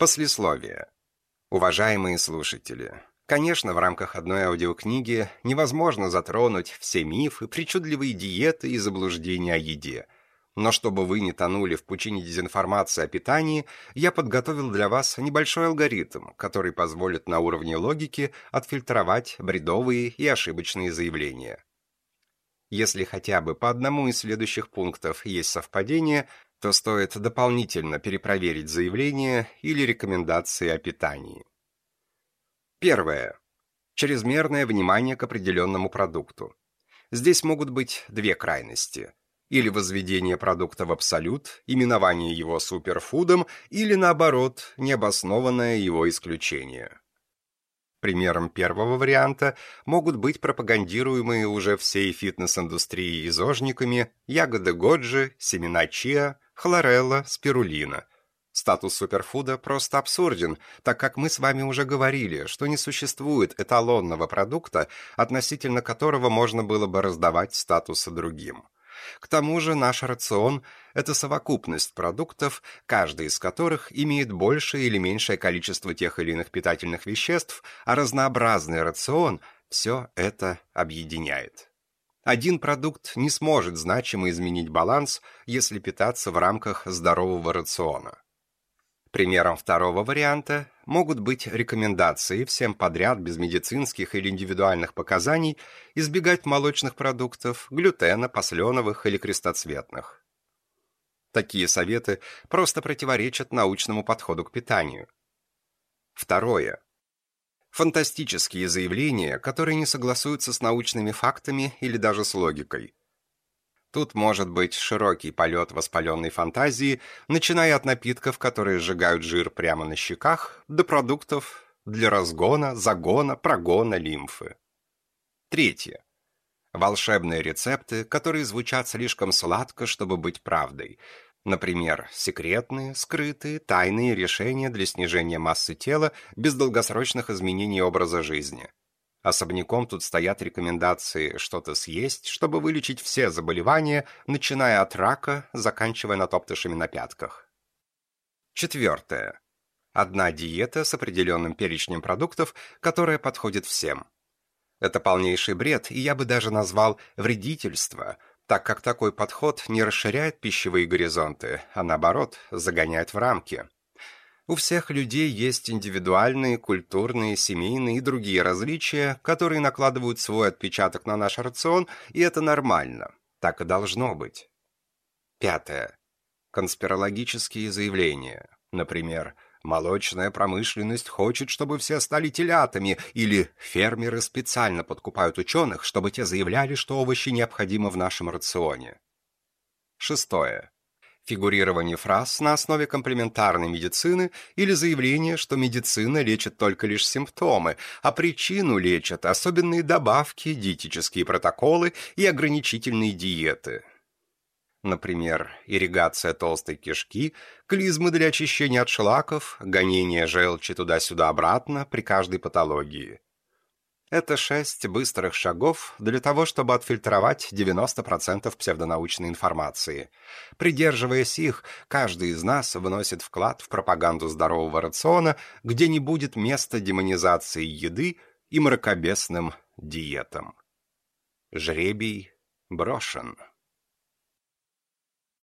Послесловие. Уважаемые слушатели, конечно, в рамках одной аудиокниги невозможно затронуть все мифы, причудливые диеты и заблуждения о еде. Но чтобы вы не тонули в пучине дезинформации о питании, я подготовил для вас небольшой алгоритм, который позволит на уровне логики отфильтровать бредовые и ошибочные заявления. Если хотя бы по одному из следующих пунктов есть совпадение, то стоит дополнительно перепроверить заявление или рекомендации о питании. Первое. Чрезмерное внимание к определенному продукту. Здесь могут быть две крайности. Или возведение продукта в абсолют, именование его суперфудом, или наоборот, необоснованное его исключение. Примером первого варианта могут быть пропагандируемые уже всей фитнес-индустрией изожниками ягоды годжи, семена чиа, хлорелла, спирулина. Статус суперфуда просто абсурден, так как мы с вами уже говорили, что не существует эталонного продукта, относительно которого можно было бы раздавать статусы другим. К тому же наш рацион – это совокупность продуктов, каждый из которых имеет большее или меньшее количество тех или иных питательных веществ, а разнообразный рацион все это объединяет. Один продукт не сможет значимо изменить баланс, если питаться в рамках здорового рациона. Примером второго варианта могут быть рекомендации всем подряд без медицинских или индивидуальных показаний избегать молочных продуктов, глютена, посленовых или крестоцветных. Такие советы просто противоречат научному подходу к питанию. Второе. Фантастические заявления, которые не согласуются с научными фактами или даже с логикой. Тут может быть широкий полет воспаленной фантазии, начиная от напитков, которые сжигают жир прямо на щеках, до продуктов для разгона, загона, прогона лимфы. Третье. Волшебные рецепты, которые звучат слишком сладко, чтобы быть правдой – Например, секретные, скрытые, тайные решения для снижения массы тела без долгосрочных изменений образа жизни. Особняком тут стоят рекомендации что-то съесть, чтобы вылечить все заболевания, начиная от рака, заканчивая натоптышами на пятках. Четвертое. Одна диета с определенным перечнем продуктов, которая подходит всем. Это полнейший бред, и я бы даже назвал вредительство – так как такой подход не расширяет пищевые горизонты, а наоборот, загоняет в рамки. У всех людей есть индивидуальные, культурные, семейные и другие различия, которые накладывают свой отпечаток на наш рацион, и это нормально. Так и должно быть. Пятое. Конспирологические заявления. Например, Молочная промышленность хочет, чтобы все стали телятами, или фермеры специально подкупают ученых, чтобы те заявляли, что овощи необходимы в нашем рационе. Шестое. Фигурирование фраз на основе комплементарной медицины или заявление, что медицина лечит только лишь симптомы, а причину лечат особенные добавки, диетические протоколы и ограничительные диеты. Например, ирригация толстой кишки, клизмы для очищения от шлаков, гонение желчи туда-сюда-обратно при каждой патологии. Это шесть быстрых шагов для того, чтобы отфильтровать 90% псевдонаучной информации. Придерживаясь их, каждый из нас вносит вклад в пропаганду здорового рациона, где не будет места демонизации еды и мракобесным диетам. Жребий брошен.